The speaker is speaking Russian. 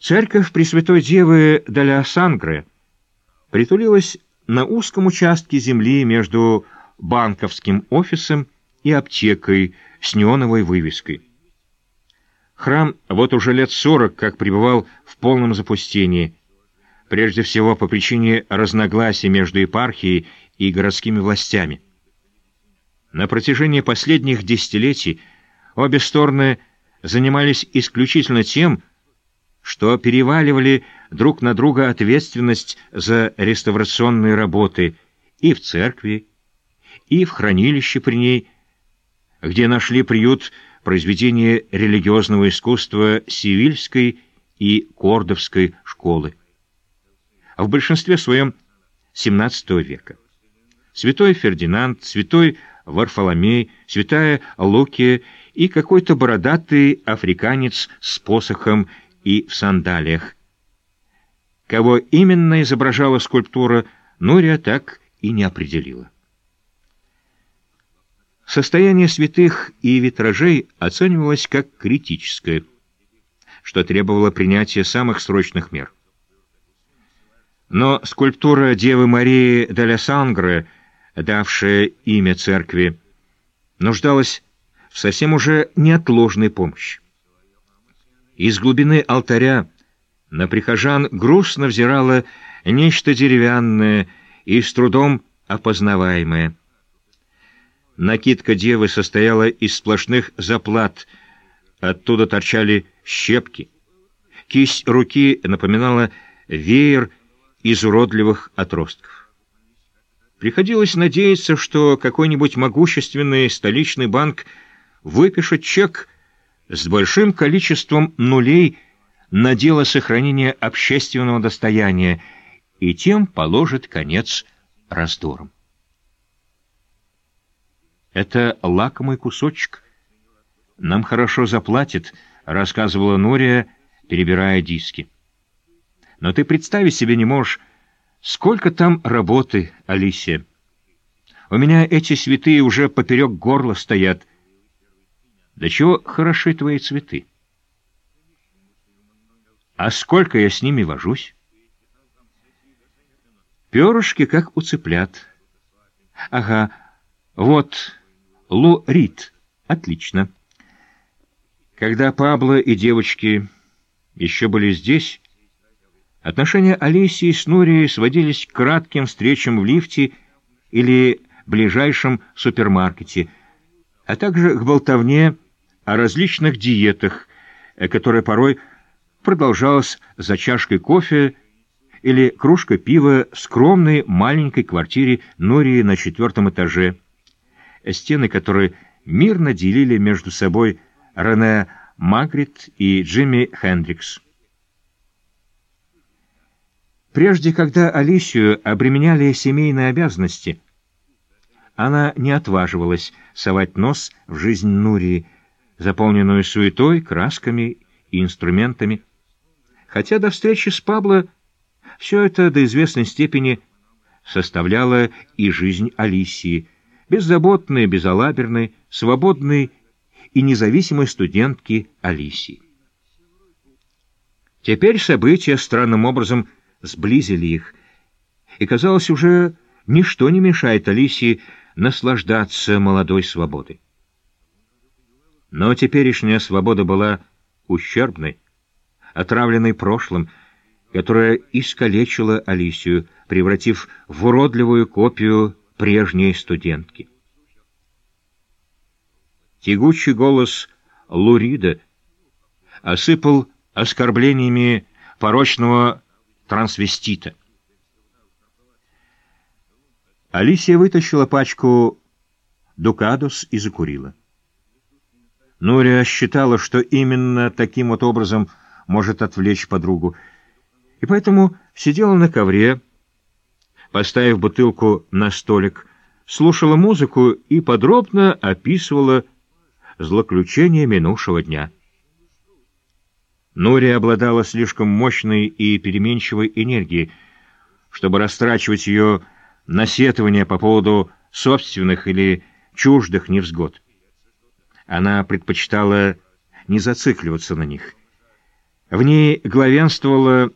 Церковь Пресвятой Девы Даля Сангры притулилась на узком участке земли между банковским офисом и аптекой с неоновой вывеской. Храм вот уже лет сорок как пребывал в полном запустении, прежде всего по причине разногласий между епархией и городскими властями. На протяжении последних десятилетий обе стороны занимались исключительно тем, что переваливали друг на друга ответственность за реставрационные работы и в церкви, и в хранилище при ней, где нашли приют произведения религиозного искусства Сивильской и Кордовской школы. В большинстве своем XVII века. Святой Фердинанд, святой Варфоломей, святая Лукия и какой-то бородатый африканец с посохом и в сандалиях. Кого именно изображала скульптура, Нурия так и не определила. Состояние святых и витражей оценивалось как критическое, что требовало принятия самых срочных мер. Но скульптура Девы Марии де ля Сангре, давшая имя церкви, нуждалась в совсем уже неотложной помощи. Из глубины алтаря на прихожан грустно взирало нечто деревянное и с трудом опознаваемое. Накидка девы состояла из сплошных заплат, оттуда торчали щепки. Кисть руки напоминала веер из уродливых отростков. Приходилось надеяться, что какой-нибудь могущественный столичный банк выпишет чек с большим количеством нулей на дело сохранения общественного достояния и тем положит конец раздорам. Это лакомый кусочек. Нам хорошо заплатят, рассказывала Нория, перебирая диски. Но ты представить себе не можешь, сколько там работы, Алисия. У меня эти святые уже поперек горла стоят, да чего хороши твои цветы? А сколько я с ними вожусь? Перышки, как у цыплят. Ага, вот, Лу Рид. Отлично. Когда Пабло и девочки еще были здесь, отношения Алисии с Нурией сводились к кратким встречам в лифте или ближайшем супермаркете, а также к болтовне о различных диетах, э, которая порой продолжалась за чашкой кофе или кружкой пива в скромной маленькой квартире Нории на четвертом этаже, стены которой мирно делили между собой Рене Магрит и Джимми Хендрикс. Прежде, когда Алисию обременяли семейные обязанности, она не отваживалась совать нос в жизнь Нурии, заполненную суетой, красками и инструментами. Хотя до встречи с Пабло все это до известной степени составляло и жизнь Алисии, беззаботной, безалаберной, свободной и независимой студентки Алисии. Теперь события странным образом сблизили их, и, казалось, уже ничто не мешает Алисии наслаждаться молодой свободой. Но теперешняя свобода была ущербной, отравленной прошлым, которое искалечило Алисию, превратив в уродливую копию прежней студентки. Тягучий голос Лурида осыпал оскорблениями порочного трансвестита. Алисия вытащила пачку «Дукадос» и закурила. Нурия считала, что именно таким вот образом может отвлечь подругу, и поэтому сидела на ковре, поставив бутылку на столик, слушала музыку и подробно описывала злоключения минувшего дня. Нурия обладала слишком мощной и переменчивой энергией, чтобы растрачивать ее на сетования по поводу собственных или чуждых невзгод. Она предпочитала не зацикливаться на них. В ней главенствовала